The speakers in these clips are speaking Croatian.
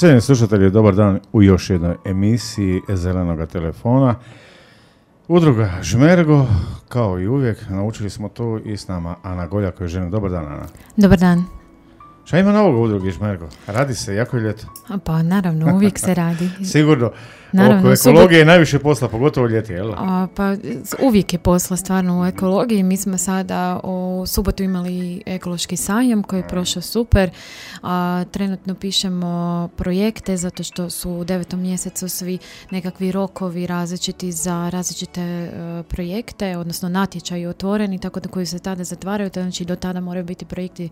Cijenjeni slušatelji, dobar dan u još jednoj emisiji Zelenoga telefona. Udruga Žmergo, kao i uvijek, naučili smo to i s nama Ana Golja koja žena. Dobar dan, Ana. Dobar dan. Šta ima novog u udrugi Žmergo? Radi se, jako je ljeto. A Pa naravno, uvijek se radi. Sigurno. Naravno, Oko subot- ekologije je najviše posla, pogotovo ljeti, jel? A, pa uvijek je posla stvarno u ekologiji. Mi smo sada u subotu imali ekološki sajam koji je prošao super. A, trenutno pišemo projekte zato što su u devetom mjesecu svi nekakvi rokovi različiti za različite e, projekte, odnosno natječaji otvoreni, tako da koji se tada zatvaraju, to znači do tada moraju biti projekti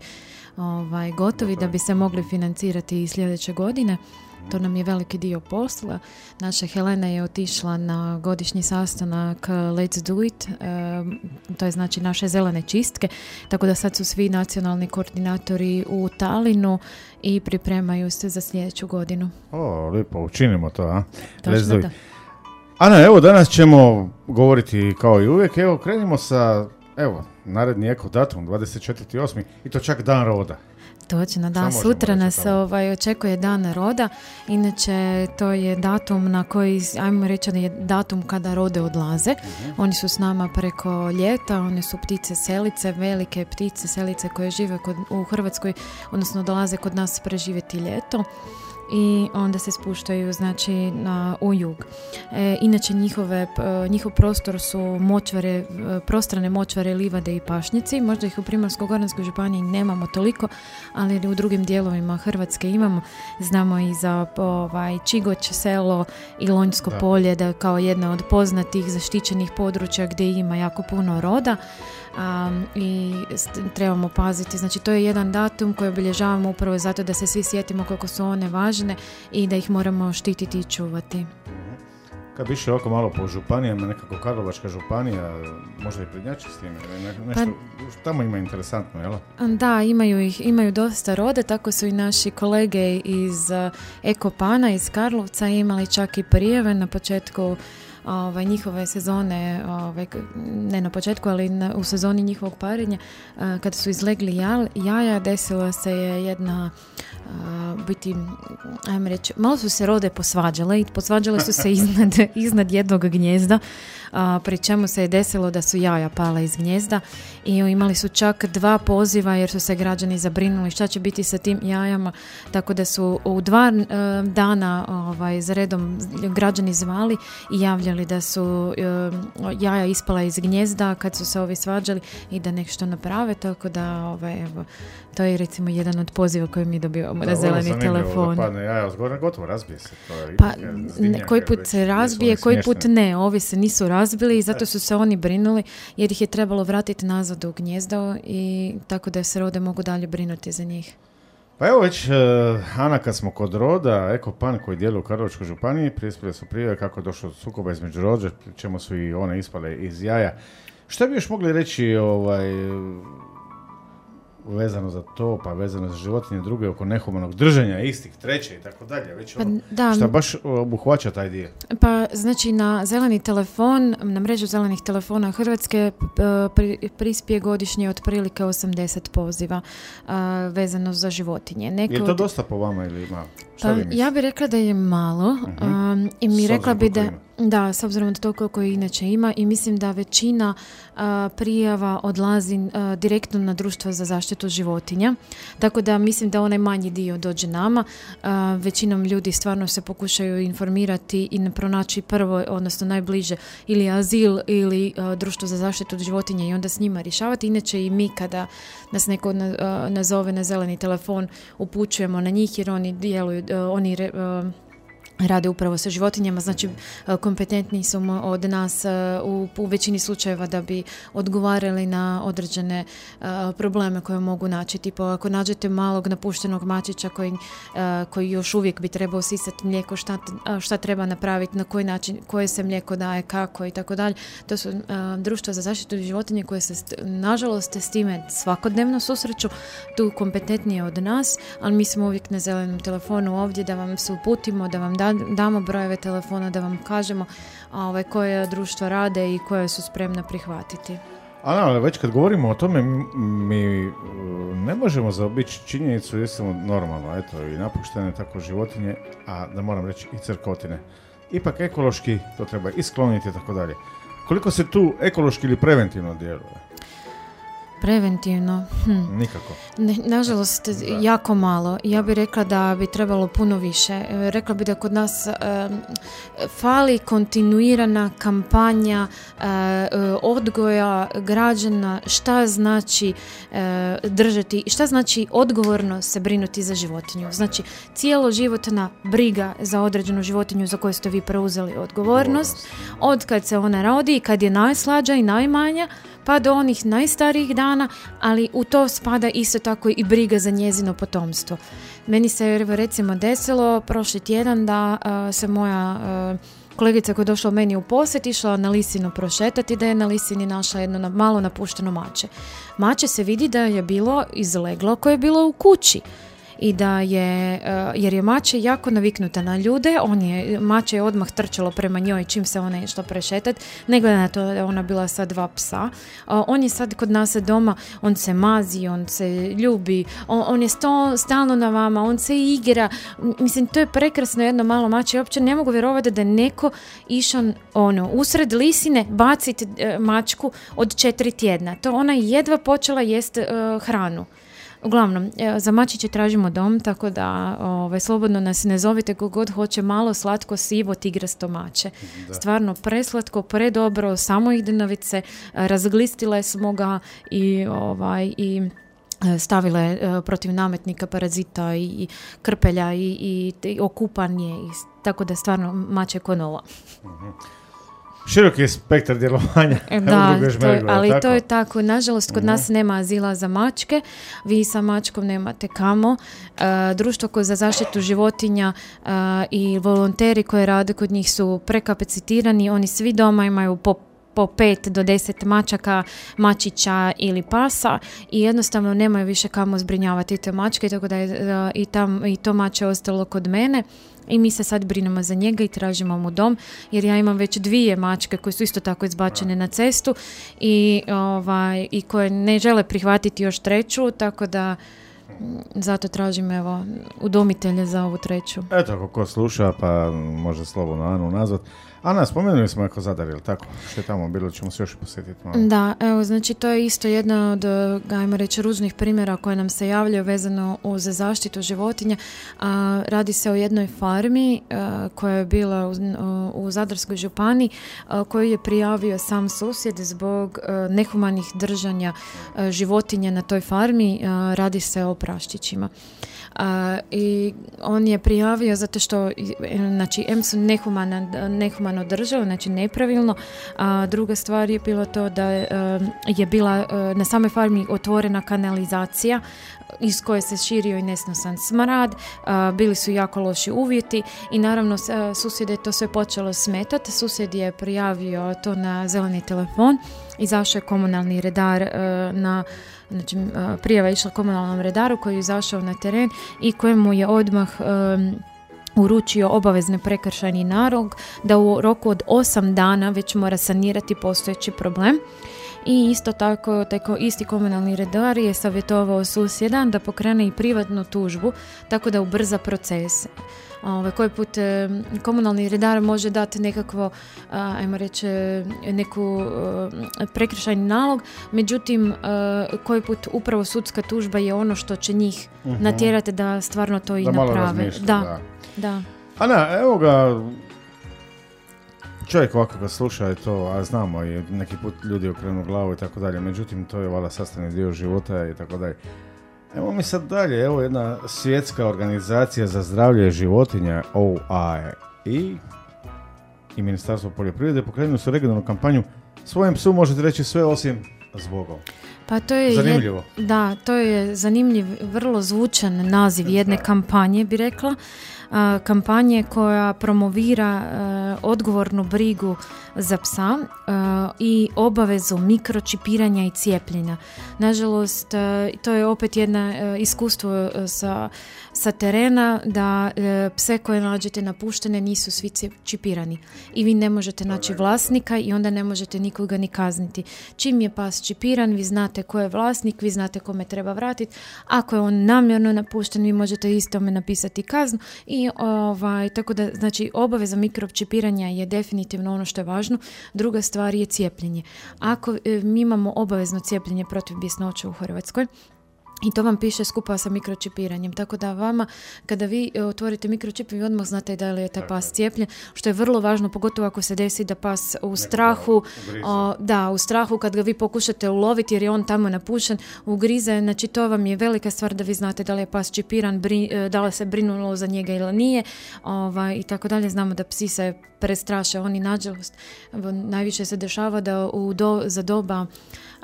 ovaj, gotovi da bi se mogli financirati i sljedeće godine. To nam je veliki dio posla. Naša Helena je otišla na godišnji sastanak uh, Let's Do It, um, to je znači naše zelene čistke, tako da sad su svi nacionalni koordinatori u Talinu i pripremaju se za sljedeću godinu. O, lijepo, učinimo to, a? Let's do it. Ana, evo danas ćemo govoriti kao i uvijek, evo krenimo sa, evo, naredni eko datum, 24.8. i to čak dan roda. Točno, da. možemo Sutra nas ovaj, očekuje dan roda. Inače, to je datum na koji, ajmo reći da je datum kada rode odlaze. Mhm. Oni su s nama preko ljeta, one su ptice selice, velike ptice selice koje žive kod, u Hrvatskoj, odnosno dolaze kod nas preživjeti ljeto i onda se spuštaju znači na, u jug. E, inače njihove, njihov prostor su močvare, e, prostrane močvare, livade i pašnjaci. Možda ih u Primorsko-goranskoj županiji nemamo toliko, ali u drugim dijelovima Hrvatske imamo. Znamo i za ovaj, Čigoć selo i Lonjsko Da. polje da kao jedna od poznatih zaštićenih područja gdje ima jako puno roda. Um, i trebamo paziti. Znači to je jedan datum koji obilježavamo upravo zato da se svi sjetimo koliko su one važne i da ih moramo štititi i čuvati. Kad bi išli ovako malo po županijama, nekako Karlovačka županija, možda i prednjači s time, ne- nešto, tamo ima interesantno, jel? Da, imaju ih, imaju dosta rode, tako su i naši kolege iz uh, Ekopana iz Karlovca imali čak i prijeve na početku ovaj, njihove sezone, ovaj, ne na početku, ali na- u sezoni njihovog parenja, uh, kada su izlegli jal- jaja, desila se je jedna uh, biti, ajmo reći, malo su se rode posvađale i posvađale su se iznad, iznad jednog gnjezda, a, pri čemu se je desilo da su jaja pala iz gnjezda i imali su čak dva poziva jer su se građani zabrinuli šta će biti sa tim jajama, tako da su u dva e, dana ovaj, za redom građani zvali i javljali da su jaja ispala iz gnjezda kad su se ovi svađali i da nešto naprave, tako da ovaj, evo, to je recimo jedan od poziva koji mi dobivamo na zeleni telefon. Da padne jaja zgora, gotovo razbije se. To je Pa, ne, koji put se razbije, koji put ne. Ovi se nisu razbili i zato su se oni brinuli jer ih je trebalo vratiti nazad u gnjezdo i tako da se rode mogu dalje brinuti za njih. Pa evo već, uh, Ana, kad smo kod roda, Eko Pan koji djeluje u Karlovačkoj županiji, prispjeli su prije kako je došlo do sukoba između pri čemu su i one ispale iz jaja. Šta bi još mogli reći ovaj, vezano za to, pa vezano za životinje druge, oko nehumanog držanja, istih, treće i tako dalje, već Pa, ono, da, šta baš obuhvaća taj dio. Pa znači na zeleni telefon, na mrežu zelenih telefona Hrvatske pri- prispije godišnje otprilike 80 poziva a, vezano za životinje. Neke Je to od- dosta po vama ili ima? Šta Pa, ja bih rekla da je malo Mhm. um, i mi rekla bi da ima. Da, s obzirom na to koliko inače ima i mislim da većina prijava odlazi direktno na društvo za zaštitu životinja. Tako da mislim da onaj manji dio dođe nama. većinom ljudi stvarno se pokušaju informirati i pronaći prvo, odnosno najbliže ili azil ili društvo za zaštitu životinja i onda s njima rješavati. Inače i mi kada nas neko nazove na zeleni telefon upućujemo na njih jer oni djeluju, oni rade upravo sa životinjama, znači e, kompetentni su od nas e, u, u većini slučajeva da bi odgovarali na određene e, probleme koje mogu naći. Tipo, ako nađete malog napuštenog mačića koji, koji još uvijek bi trebao sisati mlijeko, šta, šta treba napraviti, na koji način, koje se mlijeko daje, kako i tako dalje. To su društva za zaštitu životinje koje se, nažalost, s time svakodnevno susreću, tu kompetentnije od nas, ali mi smo uvijek na zelenom telefonu ovdje da vam se uputimo, da vam da damo brojeve telefona da vam kažemo ovaj, koje društva rade i koje su spremna prihvatiti. Ali već kad govorimo o tome, mi uh, ne možemo zaobići činjenicu jesmo normalno, eto, i napuštene tako životinje, a da moram reći i crkotine. Ipak ekološki to treba iskloniti i tako dalje. Koliko se tu ekološki ili preventivno djeluje? Preventivno? Hm. Nikako. Ne, nažalost, jako malo. Ja bih rekla da bi trebalo puno više. E, rekla bi da kod nas fali kontinuirana kampanja uh, odgoja građana šta znači držati, šta znači odgovorno se brinuti za životinju. Znači, cijelo životna briga za određenu životinju za koju ste vi preuzeli odgovornost, od kad se ona rodi i kad je najslađa i najmanja, pa do onih najstarijih dana, ali u to spada isto tako i briga za njezino potomstvo. Meni se recimo desilo prošli tjedan da se moja kolegica koja je došla meni u posjet išla na lisinu prošetati da je na lisini našla jedno malo napušteno mače. Mače se vidi da je bilo izleglo koje je bilo u kući i da je, e, jer je mače jako naviknuta na ljude, on je, mače je odmah trčalo prema njoj čim se ona išla prešetat, ne gleda na to da ona bila sa dva psa. On je sad kod nas doma, on se mazi, on se ljubi, on, on je sto, stalno na vama, on se igra. Mislim, to je prekrasno jedno malo mače. Ja uopće ne mogu vjerovati da je neko išao ono, usred lisine baciti e, mačku od četiri tjedna. To ona jedva počela jest e, hranu. Uglavnom, za mačiće tražimo dom, tako da ovaj, slobodno nas ne zovite god hoće malo slatko, sivo, tigrasto mače. Stvarno preslatko, predobro, samo idenovice, razglistile smo ga i, ovaj, i e, stavile e, protiv nametnika, parazita i, krpelja i, i, i okupan je, i, tako da stvarno mače ko nova. Mhm široki spektar djelovanja. Da, to ali to je tako. Nažalost, kod nas nema azila za mačke. Vi sa mačkom nemate kamo. Uh, društvo koje za zaštitu životinja uh, i volonteri koji rade kod njih su prekapacitirani. Oni svi doma imaju po po pet do deset mačaka, mačića ili pasa i jednostavno nemaju više kamo zbrinjavati te mačke, tako da je i, tam, i to mače ostalo kod mene i mi se sad brinemo za njega i tražimo mu dom jer ja imam već dvije mačke koje su isto tako izbačene na cestu i, ovaj, i koje ne žele prihvatiti još treću, tako da zato tražim evo udomitelje za ovu treću. Eto, ako ko sluša pa može slobodno Anu nazvat. Ana, spomenuli smo Eko Zadar, ili tako? Što je tamo bilo, ćemo se još posjetiti malo. Da, evo, znači to je isto jedna od, ajmo reći, ružnih primjera koje nam se javljaju vezano uz zaštitu životinja. A, radi se o jednoj farmi koja je bila u, u Zadarskoj županiji koju je prijavio sam susjed zbog nehumanih držanja životinja na toj farmi. Radi se o praščićima. I on je prijavio zato što znači, M su nehumano držao, znači nepravilno, a druga stvar je bilo to da je bila na samoj farmi otvorena kanalizacija iz koje se širio i nesnosan smrad, bili su jako loši uvjeti i naravno susjede je to sve počelo smetati. Susjed je prijavio to na zeleni telefon, izašao je komunalni redar na znači prijava je išla komunalnom redaru koji je izašao na teren i kojemu je odmah uručio obavezni prekršajni narog da u roku od 8 dana već mora sanirati postojeći problem i isto tako tako isti komunalni redar je savjetovao susjeda da pokrene i privatnu tužbu tako da ubrza proces. Ovaj, koji put e, komunalni redar može dati nekakvo, a, ajmo reći, neku e, prekršajni nalog, međutim, e, koji put upravo sudska tužba je ono što će njih Mhm. natjerati da stvarno to i Da malo naprave. razmišlja, Da, da. da. Ana, evo ga, čovjek ovako ga sluša je to, a znamo i neki put ljudi okrenu glavu i tako dalje, međutim to je valjda sastavni dio života i tako dalje. Evo mi sad dalje, evo jedna svjetska organizacija za zdravlje životinja, OAE, i, i Ministarstvo poljoprivrede pokrenuli su regionalnu kampanju Svojem psu možete reći sve osim zbogom. Pa to je jed- Zanimljivo. Da, to je zanimljiv, vrlo zvučan naziv jedne kampanje, bi rekla. A, kampanje koja promovira e, odgovornu brigu za psa e, i obavezu mikročipiranja i cijepljenja. Nažalost, e, to je opet jedno iskustvo sa, sa terena da pse koje nađete napuštene nisu svi čipirani i vi ne možete naći vlasnika i onda ne možete nikoga ni kazniti. Čim je pas čipiran, vi znate ko je vlasnik, vi znate kome treba vratiti. Ako je on namjerno napušten, vi možete istome napisati kaznu i ovaj, tako da, znači, obaveza mikročipiranja je definitivno ono što je važno. Druga stvar je cijepljenje. Ako e, mi imamo obavezno cijepljenje protiv bjesnoće u Hrvatskoj, i to vam piše skupa sa mikročipiranjem. Tako da vama, kada vi e, otvorite mikročip, vi odmah znate da li je taj pas cijepljen, što je vrlo važno, pogotovo ako se desi da pas u strahu, o, da, u strahu kad ga vi pokušate uloviti jer je on tamo napušen, ugrize, znači to vam je velika stvar da vi znate da li je pas čipiran, bri- e, da li se brinulo za njega ili nije, ovaj, i tako dalje. Znamo da psi se prestraše, oni nažalost, najviše se dešava da u do, za doba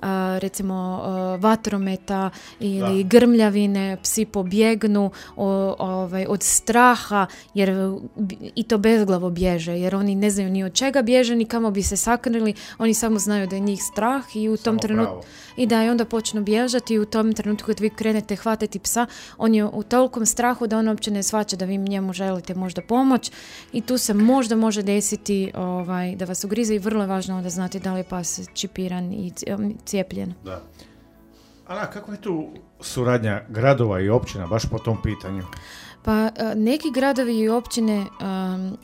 a, recimo a, vatrometa ili grmljavine, psi pobjegnu o- ovaj, od straha jer i to bezglavo bježe jer oni ne znaju ni od čega bježe ni kamo bi se sakrili, oni samo znaju da je njih strah i u tom trenutku i da i onda počnu bježati i u tom trenutku kad vi krenete hvatati psa, on je u tolikom strahu da on uopće ne shvaća da vi njemu želite možda pomoć i tu se možda može desiti ovaj, da vas ugrize i vrlo je važno da znate da li je pas čipiran i cijepljen. Da. Ana, kako je tu suradnja gradova i općina baš po tom pitanju? Pa e, neki gradovi i općine, um,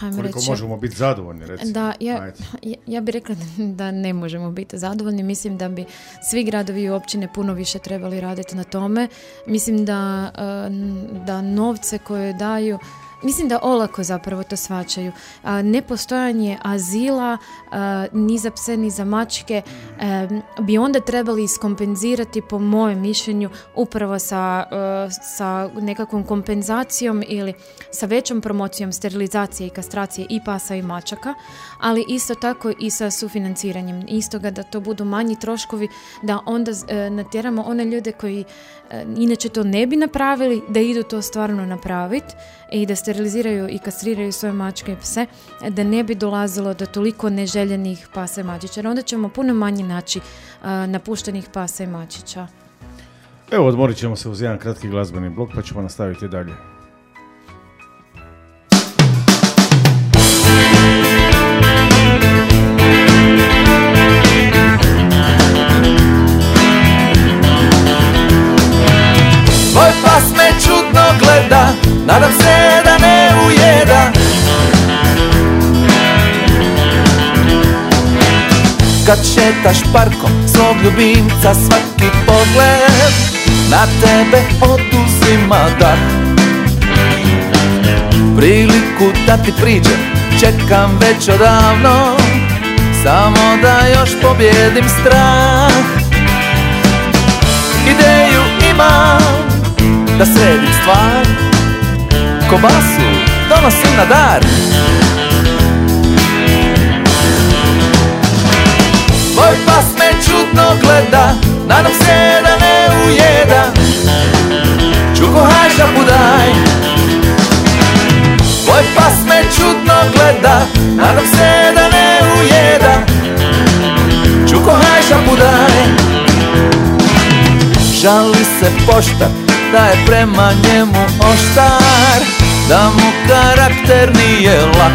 Koliko reći, možemo biti zadovoljni, recimo? Da, ja, ja, ja bih rekla da ne možemo biti zadovoljni. Mislim da bi svi gradovi i općine puno više trebali raditi na tome. Mislim da, e, da novce koje daju Mislim da olako zapravo to svačaju. Nepostojanje azila ni za pse ni za mačke bi onda trebali iskompenzirati po mojem mišljenju upravo sa, e, sa nekakvom kompenzacijom ili sa većom promocijom sterilizacije i kastracije i pasa i mačaka, ali isto tako i sa sufinanciranjem. Istoga da to budu manji troškovi, da onda e, natjeramo one ljude koji e, inače to ne bi napravili, da idu to stvarno napraviti i da steriliziraju i kastriraju svoje mačke i pse, da ne bi dolazilo do toliko neželjenih pasa i mačića. Onda ćemo puno manje naći napuštenih pasa i mačića. Evo, odmorit ćemo se uz jedan kratki glazbeni blok, pa ćemo nastaviti dalje. Moj pas me čudno gleda, nadam se da ne ujeda Kad šetaš parkom svog ljubimca svaki pogled Na tebe oduzima dah. Priliku da ti priđem čekam već odavno Samo da još pobjedim strah. Ideju imam da sredim stvar Kobasu donosim na dar. Moj pas me čudno gleda Nadam se da ne ujeda. Čuko hajša budaj Moj pas me čudno gleda Nadam se da ne ujeda. Čuko hajša budaj Žali se poštar da je prema njemu oštar Da mu karakter nije lak.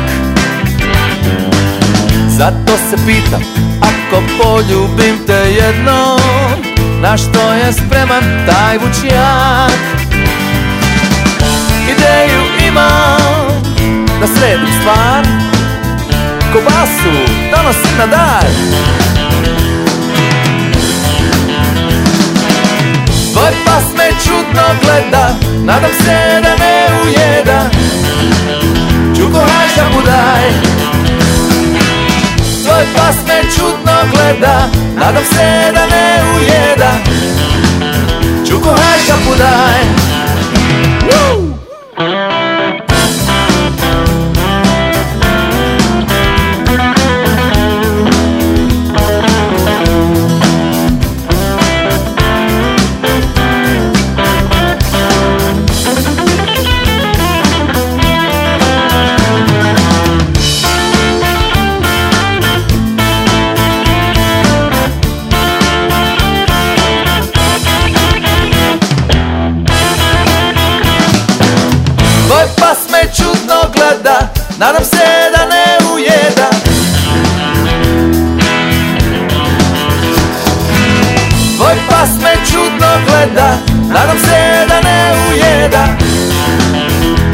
Zato se pitam, ako ko poljubim te jedno Na što je spreman taj vučjak? Ideju imam da sredim stvar. Ko basu donosim na dar Pas me čudno gleda Nadam se da ne ujeda. Čuko haša budaj Tvoj pas me čudno gleda Nadam se da ne ujeda. Čuko haša budaj Tvoj Nadam se da ne ujeda. Tvoj pas me čudno gleda. Nadam se da ne ujeda.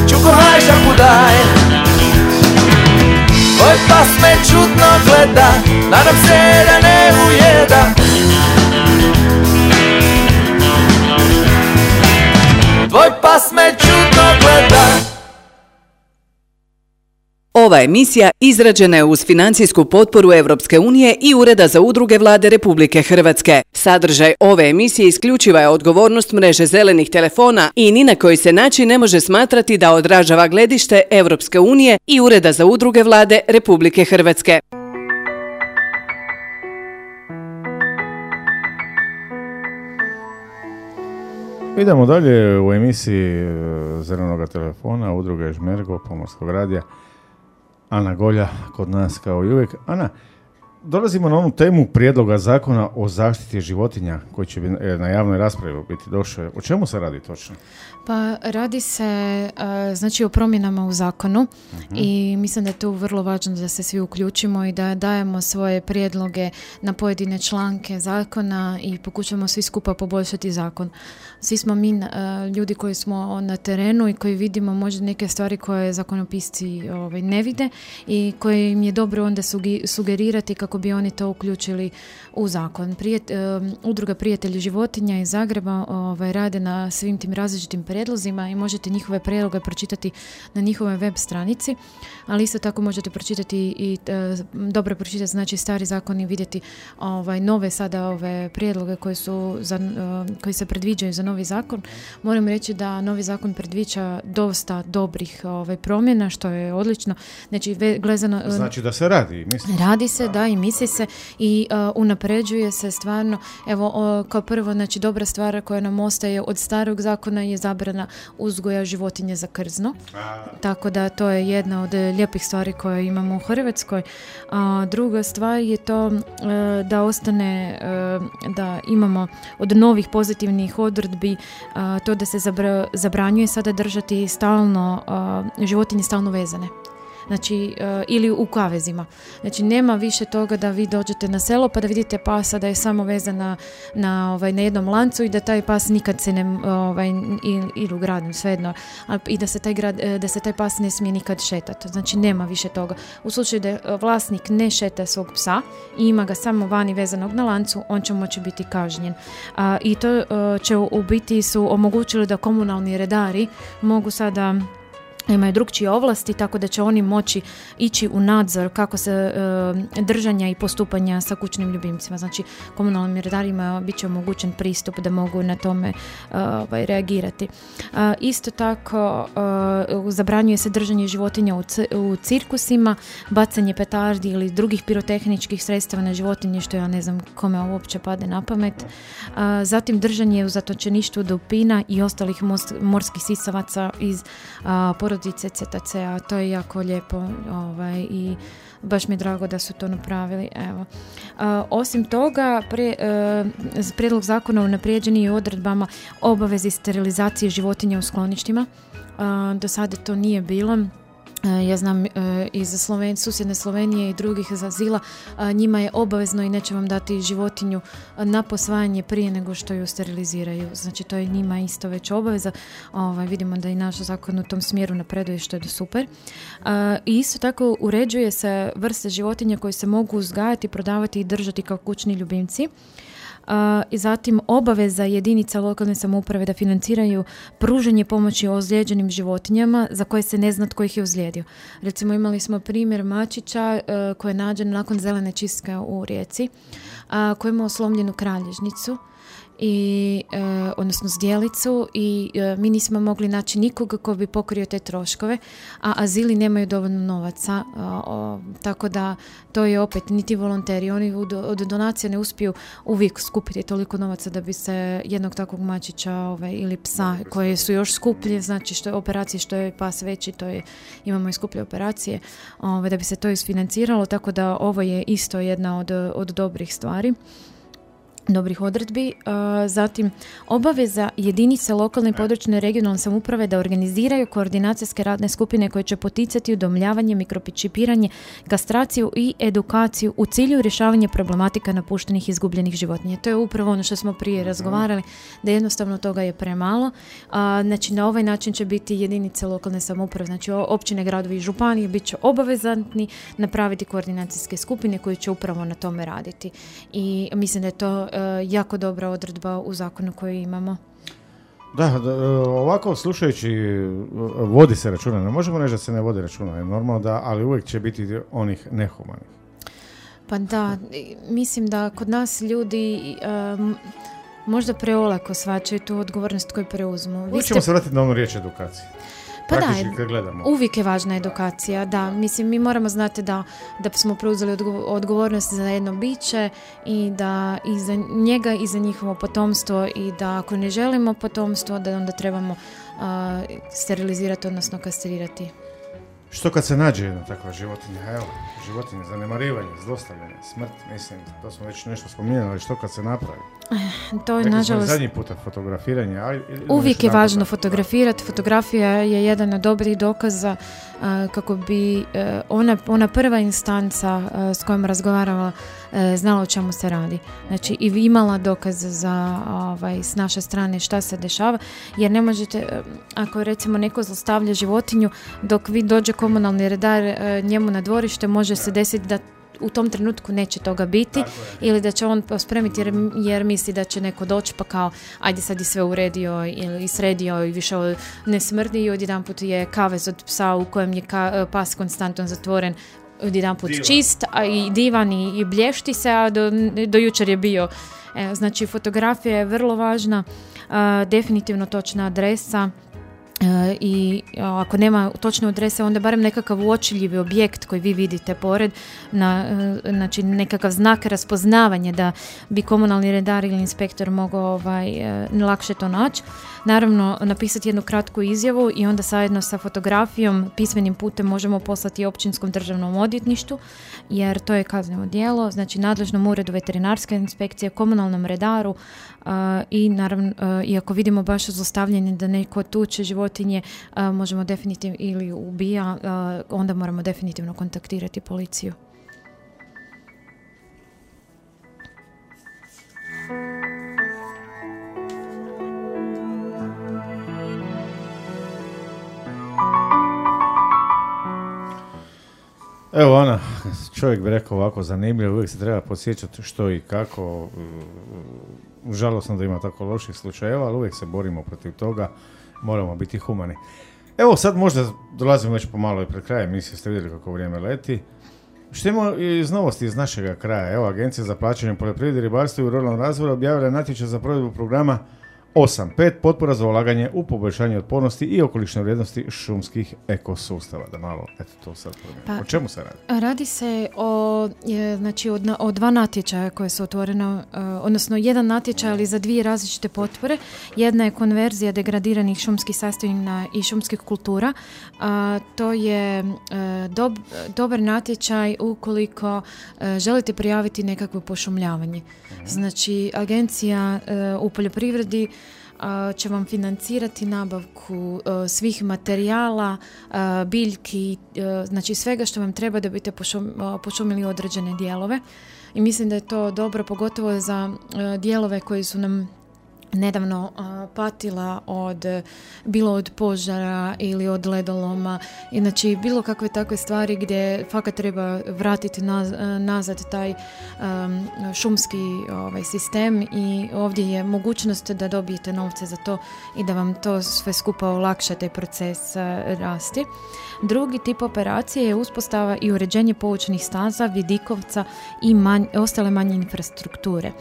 Čuko hajša kudaj. Tvoj pas me čudno gleda. Nadam se da ne ujeda. Tvoj pas me čudno gleda Ova emisija izrađena je uz financijsku potporu Europske unije i Ureda za udruge vlade Republike Hrvatske. Sadržaj ove emisije isključiva je odgovornost mreže zelenih telefona i ni na koji se način ne može smatrati da odražava gledište Europske unije i Ureda za udruge vlade Republike Hrvatske. Idemo dalje u emisiji e, Zelenog telefona, udruge Žmergo, Pomorskog radija. Ana Golja kod nas kao i uvijek. Ana, dolazimo na onu temu prijedloga zakona o zaštiti životinja koji će na javnoj raspravi biti došao. O čemu se radi točno? Pa radi se e, znači o promjenama u zakonu i mislim da je tu vrlo važno da se svi uključimo i da dajemo svoje prijedloge na pojedine članke zakona i pokušamo svi skupa poboljšati zakon. Svi smo mi e, ljudi koji smo na terenu i koji vidimo možda neke stvari koje zakonopisci ovaj, ne vide i koje im je dobro onda sugi- sugerirati kako bi oni to uključili u zakon. Prijet- e, udruga Prijatelji životinja iz Zagreba ovaj, rade na svim tim različitim predlozima i možete njihove prijedloge pročitati na njihovoj web stranici, ali isto tako možete pročitati i e, dobro pročitati znači stari zakon i vidjeti ovaj, nove sada ove prijedloge koji su za, e, koji se predviđaju za novi zakon. Moram reći da novi zakon predviđa dosta dobrih ovaj, promjena, što je odlično. Znači, ve- glezano, e, Znači da se radi, mislim. Radi se, da, i misli se i uh, unapređuje se stvarno. Evo, o, kao prvo, znači, dobra stvar koja nam ostaje od starog zakona je zabrana uzgoja životinje za krzno. Tako da to je jedna od e, lijepih stvari koje imamo u Hrvatskoj. A druga stvar je to e, da ostane, e, da imamo od novih pozitivnih odredbi to da se zabra- zabranjuje sada držati stalno, životinje stalno vezane. Znači, e, ili u kavezima. Znači, nema više toga da vi dođete na selo pa da vidite pasa da je samo vezan na, na, ovaj, na jednom lancu i da taj pas nikad se ne, ovaj, ili, u gradu, svejedno, i da se, taj grad, e, da se taj pas ne smije nikad šetati. Znači, nema više toga. U slučaju da e, vlasnik ne šeta svog psa i ima ga samo vani vezanog na lancu, on će moći biti kažnjen. A, I to će u biti su omogućili da komunalni redari mogu sada imaju drugčije ovlasti, tako da će oni moći ići u nadzor kako se e, držanja i postupanja sa kućnim ljubimcima. Znači, komunalnim redarima bit će omogućen pristup da mogu na tome e, reagirati. A, isto tako, e, zabranjuje se držanje životinja u, u cirkusima, bacanje petardi ili drugih pirotehničkih sredstava na životinje, što ja ne znam kome uopće pade na pamet. Zatim, držanje u zatočeništvu dupina i ostalih morskih sisavaca iz porodice CTC-a. To je jako lijepo ovaj, i baš mi je drago da su to napravili. Evo. A, osim toga, pre, e, prijedlog zakona unaprijeđen je odredbama obavezi sterilizacije životinja u skloništima. A, do sada to nije bilo. E, Ja znam e, iz Sloven, susjedne Slovenije i drugih azila, a, njima je obavezno i neće vam dati životinju na posvajanje prije nego što ju steriliziraju. Znači to je njima isto već obaveza. Ovaj, vidimo da i naš zakon u tom smjeru napreduje što je super. I isto tako uređuje se vrste životinja koje se mogu uzgajati, prodavati i držati kao kućni ljubimci. I zatim obaveza jedinica lokalne samouprave da financiraju pružanje pomoći ozlijeđenim životinjama za koje se ne zna tko ih je ozlijedio. Recimo imali smo primjer Mačića e, koji je nađen nakon zelene čistke u Rijeci, koji je imao slomljenu kralježnicu i e, odnosno zdjelicu i e, mi nismo mogli naći nikoga ko bi pokrio te troškove, a azili nemaju dovoljno novaca, a, o, tako da to je opet niti volonteri, oni od, od donacija ne uspiju uvijek skupiti toliko novaca da bi se jednog takvog mačića ovaj, ili psa koje su još skuplje, znači što je operacije što je pas veći, to je imamo i skuplje operacije, ovaj, da bi se to isfinanciralo, tako da ovo je isto jedna od, od dobrih stvari dobrih odredbi. A, Zatim, obaveza jedinice lokalne i područne regionalne samouprave da organiziraju koordinacijske radne skupine koje će poticati udomljavanje, mikročipiranje, kastraciju i edukaciju u cilju rješavanja problematika napuštenih i izgubljenih životinja. To je upravo ono što smo prije razgovarali, da jednostavno toga je premalo. Znači, na ovaj način će biti jedinice lokalne samouprave, znači općine, gradovi i županije bit će obavezatni napraviti koordinacijske skupine koje će upravo na tome raditi. I mislim da je to e, jako dobra odredba u zakonu koji imamo. Da, da, e, ovako slušajući e, vodi se računa, ne možemo reći da se ne vodi računa, je normalno da, ali uvijek će biti onih nehumanih. Pa da, mislim da kod nas ljudi em, možda preolako svačaju tu odgovornost koju preuzmu. Vi Uvijek ste ćemo se vratiti na onu riječ edukacije. Pa da, gledamo. Uvijek je važna edukacija, da. Mislim, mi moramo znati da, da smo preuzeli odgo- odgovornost za jedno biće i da i za njega i za njihovo potomstvo i da ako ne želimo potomstvo, da onda trebamo a, sterilizirati, odnosno kastrirati. Što kad se nađe jedna takva životinja? Evo, životinje, zanemarivanje, zlostavljanje, smrt, mislim, to smo već nešto spominjali, ali što kad se napravi? To je, Rekli nažalost, zadnji puta fotografiranje, aj, ili Uvijek je važno da- fotografirati. Fotografija je jedan od dobrih dokaza kako bi e, ona, ona prva instanca a, s kojom razgovarala e, znala o čemu se radi. Znači i imala dokaz za ovaj, s naše strane šta se dešava jer ne možete, e, ako recimo neko zlostavlja životinju dok vi dođe komunalni redar e, njemu na dvorište može se desiti da u tom trenutku neće toga biti ili da će on pospremiti jer, jer misli da će neko doći pa kao ajde sad je sve uredio ili sredio i više ne smrdi i odjedanput je kavez od psa u kojem je ka- pas konstantno zatvoren odjedanput čist a i divan i, i blješti se, a do, do jučer je bio. E, znači fotografija je vrlo važna, a, definitivno točna adresa, i a, ako nema točne adrese onda barem nekakav uočljivi objekt koji vi vidite pored na, e, znači nekakav znak raspoznavanja da bi komunalni redar ili inspektor mogao ovaj, e, lakše to naći. Naravno napisati jednu kratku izjavu i onda zajedno sa fotografijom pismenim putem možemo poslati općinskom državnom odvjetništvu jer to je kazneno djelo, znači nadležnom uredu veterinarske inspekcije, komunalnom redaru a, i naravno a, i ako vidimo baš zlostavljanje da neko tuče životinje a, možemo definitivno ili ubija onda moramo definitivno kontaktirati policiju. Evo Ana, čovjek bi rekao ovako zanimljivo, uvijek se treba podsjećati što i kako. Žalosno da ima tako loših slučajeva, ali uvijek se borimo protiv toga, moramo biti humani. Evo sad možda dolazimo već pomalo i pred krajem emisije, ste vidjeli kako vrijeme leti. Što imamo iz novosti iz našega kraja? Evo, Agencija za plaćanje u poljoprivredi, ribarstvu i ruralnom razvoju objavila je natječaj za provedbu programa 8.5 potpora za ulaganje u poboljšanje otpornosti i okolišne vrijednosti šumskih ekosustava. Da malo, eto to sad. Pa- O čemu se radi? Radi se o, je, znači, od, na- o dva natječaja koje su otvorena, e, odnosno jedan natječaj ali za dvije različite potpore. Jedna je konverzija degradiranih šumskih sastojina i šumskih kultura. A, to je e, dob- dobar natječaj ukoliko e, želite prijaviti nekakvo pošumljavanje. Znači, agencija u poljoprivredi će vam financirati nabavku a, svih materijala, a, biljki, a, znači svega što vam treba da biste pošumili određene dijelove. I mislim da je to dobro, pogotovo za dijelove koji su nam nedavno a, patila od bilo od požara ili od ledoloma i znači bilo kakve takve stvari gdje fakat treba vratiti naz, a, nazad taj am, šumski ovaj, sistem i ovdje je mogućnost da dobijete novce za to i da vam to sve skupa olakša taj proces a, rasti. Drugi tip operacije je uspostava i uređenje poučnih staza, vidikovca i manj, ostale manje infrastrukture.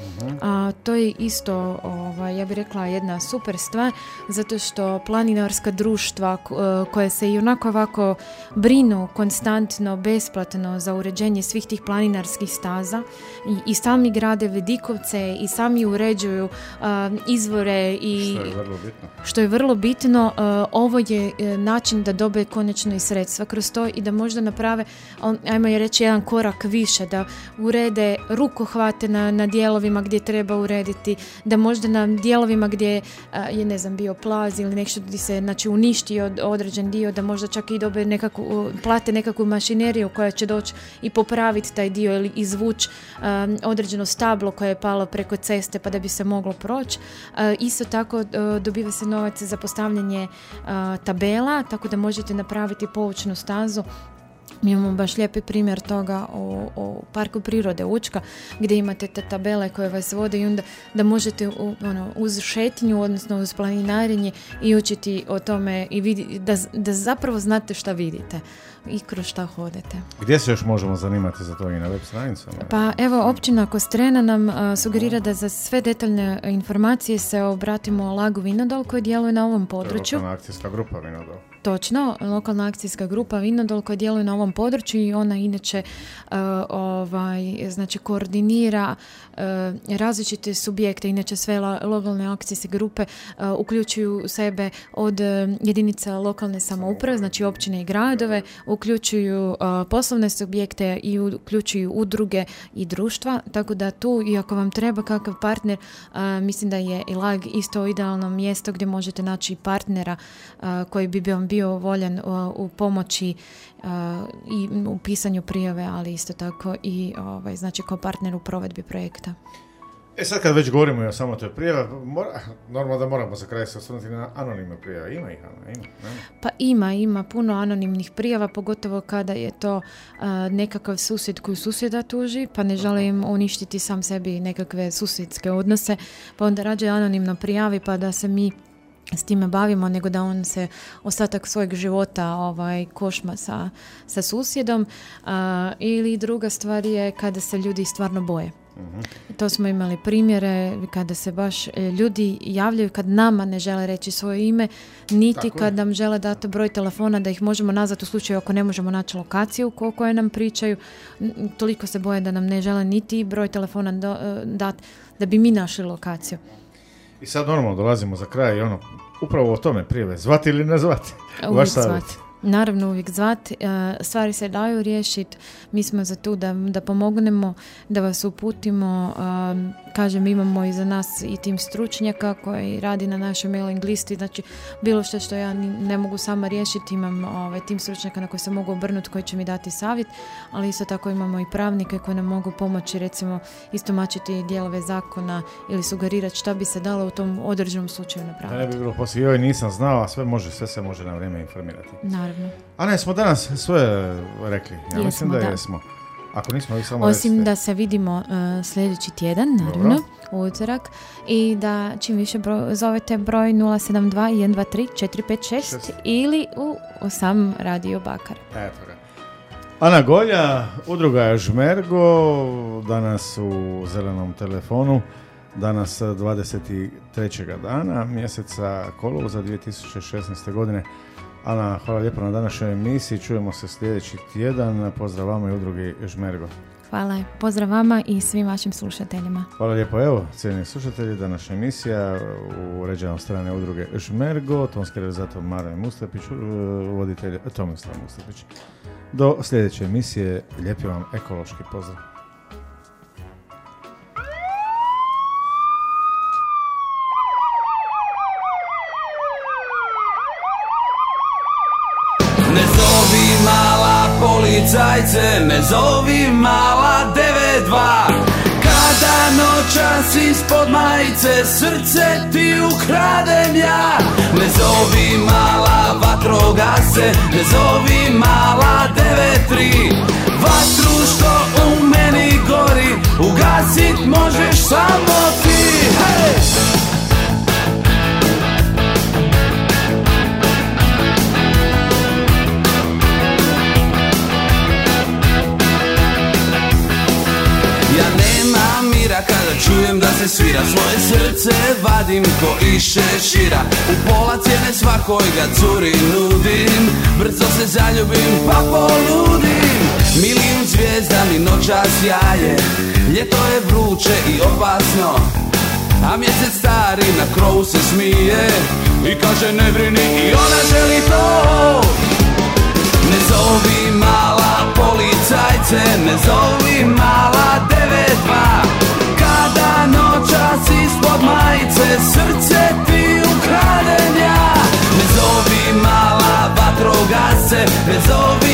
A, to je isto, ovaj, ja bih rekla, jedna super stvar, zato što planinarska društva k- e, koje se i onako ovako brinu konstantno, besplatno za uređenje svih tih planinarskih staza i, i sami grade vidikovce i sami uređuju a, izvore i Što je vrlo bitno. što je vrlo bitno, uh, ovo je uh, način da dobe konačno i sredstva kroz to i da možda naprave, on, ajmo je reći, jedan korak više, da urede rukohvate na, na dijelovima gdje treba urediti, da možda na dijelovima gdje uh, je, ne znam, bio plaz ili nešto gdje se znači, uništi od, određen dio, da možda čak i dobe nekakvu, plate nekakvu mašineriju koja će doći i popraviti taj dio ili izvući određeno stablo koje je palo preko ceste pa da bi se moglo proći. Uh, isto tako uh, dobiva se novac za postavljanje tabela, tako da možete napraviti poučnu stazu mi imamo baš lijepi primjer toga u, u parku prirode Učka gdje imate te tabele koje vas vode i onda da možete u- ono, uz šetnju, odnosno uz planinarenje i učiti o tome i vidi, da, da zapravo znate šta vidite i kroz šta hodete. Gdje se još možemo zanimati za to i na web stranicama? Pa evo, općina Kostrena nam a, sugerira da za sve detaljne informacije se obratimo Lagu Vinodol koji djeluje na ovom To je području. lokalna akcijska grupa Vinodol. Točno, lokalna akcijska grupa Vinodol koja djeluje na ovom području i ona inače e, ovaj, znači koordinira e, različite subjekte, inače sve lokalne akcijske grupe e, uključuju sebe od jedinica lokalne samouprave, znači općine i gradove, uključuju poslovne subjekte i uključuju udruge i društva, tako da tu i ako vam treba kakav partner, mislim da je i LAG isto idealno mjesto gdje možete naći partnera koji bi vam bio voljan e, u pomoći e, i u pisanju prijave, ali isto tako i ovaj, znači kao partner u provedbi projekta. E sad kad već govorimo o samo toj prijavi, mora, normalno da moramo za kraj se osvrnuti na anonimne prijave. Ima ih, Ana, ima. nema? Pa ima, ima puno anonimnih prijava, pogotovo kada je to a, nekakav susjed koji susjeda tuži, pa ne žele im uništiti sam sebi nekakve susjedske odnose, pa onda rađe anonimno prijavi pa da se mi s time bavimo, nego da on se ostatak svojeg života ovaj, košma sa, sa susjedom. A, ili druga stvar je kada se ljudi stvarno boje. To smo imali primjere kada se baš e, ljudi javljaju kad nama ne žele reći svoje ime, niti Tako je. kad nam žele dati broj telefona da ih možemo nazvati u slučaju ako ne možemo naći lokaciju ko koje nam pričaju. Toliko se boje da nam ne žele niti broj telefona e, dati da bi mi našli lokaciju. I sad normalno dolazimo za kraj i ono, upravo o tome prijave, zvati ili ne zvati. Uvijek savjet. Naravno uvijek zvat. E, Stvari se daju riješiti. Mi smo za tu da, da pomognemo, da vas uputimo. E, Kažem, imamo i za nas i tim stručnjaka koji radi na našoj mailing listi. Znači, bilo što što ja ne mogu sama riješiti, imam ovaj, tim stručnjaka na koje se mogu obrnuti koji će mi dati savjet, ali isto tako imamo i pravnike koji nam mogu pomoći, recimo, istomačiti dijelove zakona ili sugerirati šta bi se dalo u tom određenom slučaju Da ne napraviti. bi bilo poslije, joj nisam znao, a sve može, sve se može na vrijeme informirati. Naravno. A ne, smo danas sve rekli. Ja mislim Jesmo, da, da. jesmo. Ako nismo, vi samo Osim recite. da se vidimo uh, sljedeći tjedan, naravno, u utorak, i da čim više bro- zovete broj 072 123 456 Šest. ili u, u sam radio Bakar. Eto ga. Ana Golja, udruga Žmergo, danas u zelenom telefonu, danas 23. dana, mjeseca kolovoza 2016. godine. Ana, hvala lijepo na današnjoj emisiji, čujemo se sljedeći tjedan, pozdrav vama i udrugi Žmergo. Hvala, pozdrav vama i svim vašim slušateljima. Hvala lijepo, evo, cijenini slušatelji, današnja emisija u uređenom strane udruge Žmergo, tonski realizator Mara Mustapić, voditelj Tomislav Mustapić. Do sljedeće emisije, lijepi vam ekološki pozdrav. Policajce, ne zovi mala 9-2 Kada noćas ispod majice, srce ti ukradem ja. Ne zovi mala vatrogase, ne zovi mala 9-3 Vatru što u meni gori, ugasit možeš samo ti. Hej! Čujem da se svira. Svoje srce vadim ko iz šešira U pola cijene svakoj ga curi nudim. Brzo se zaljubim pa poludim. Milijun zvijezda mi noćas jaje Ljeto je vruće i opasno a mjesec stari na krovu se smije. I kaže ne brini i ona želi to. Ne zovi mala policajce, ne zovi mala 9-2 Kada noćas majice, srce ti ukradem ja. Ne zovi mala vatrogase, ne zovi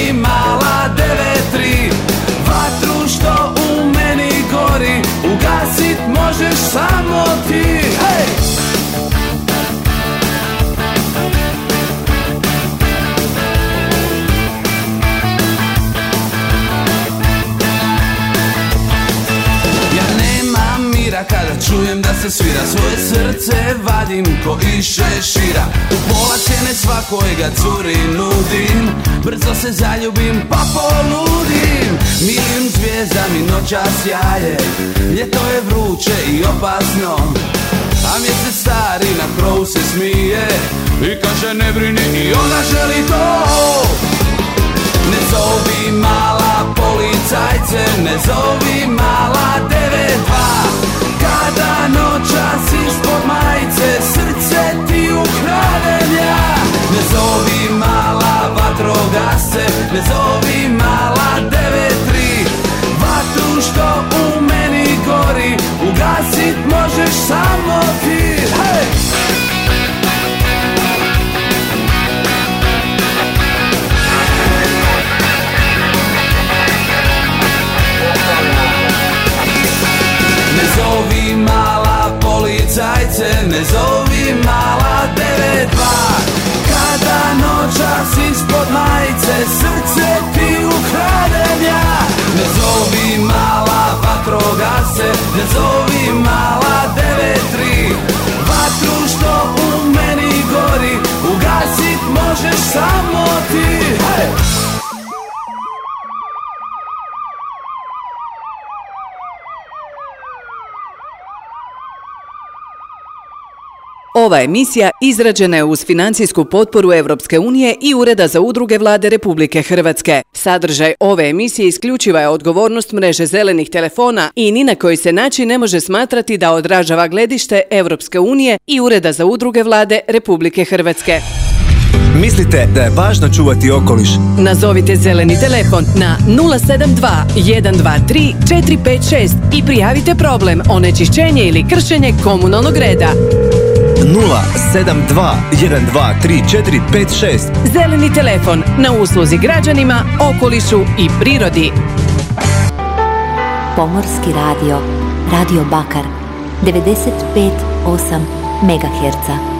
čujem da se svira Svoje srce vadim ko iz šešira U pola cijene svakojega curi nudim Brzo se zaljubim pa poludim Milijun zvijezda mi noćas jaje Ljeto je vruće i opasno a mjesec stari na krovu se smije. I kaže ne brini i ona želi to. Ne zovi mala policajce, ne zovi mala 9-2 Kada noćas ispod majice, srce ti ukradem ja. Ne zovi mala vatrogasce, ne zovi mala 9-3 Vatru što u meni gori, ugasit možeš samo ti ne zovi mala 9-2 Kada noćas ispod majice, srce ti ukradem ja. Ne zovi mala vatrogase, ne zovi mala 9-3 Vatru što u meni gori, ugasit možeš samo ti Ova emisija izrađena je uz financijsku potporu Europske unije i Ureda za udruge vlade Republike Hrvatske. Sadržaj ove emisije isključiva je odgovornost mreže zelenih telefona i ni na koji se način ne može smatrati da odražava gledište Europske unije i Ureda za udruge vlade Republike Hrvatske. Mislite da je važno čuvati okoliš? Nazovite zeleni telefon na 072 123 456 i prijavite problem onečišćenje ili kršenje komunalnog reda. 072 123 456 Zeleni telefon na usluzi građanima, okolišu i prirodi. Pomorski radio, Radio Bakar, 95,8 MHz.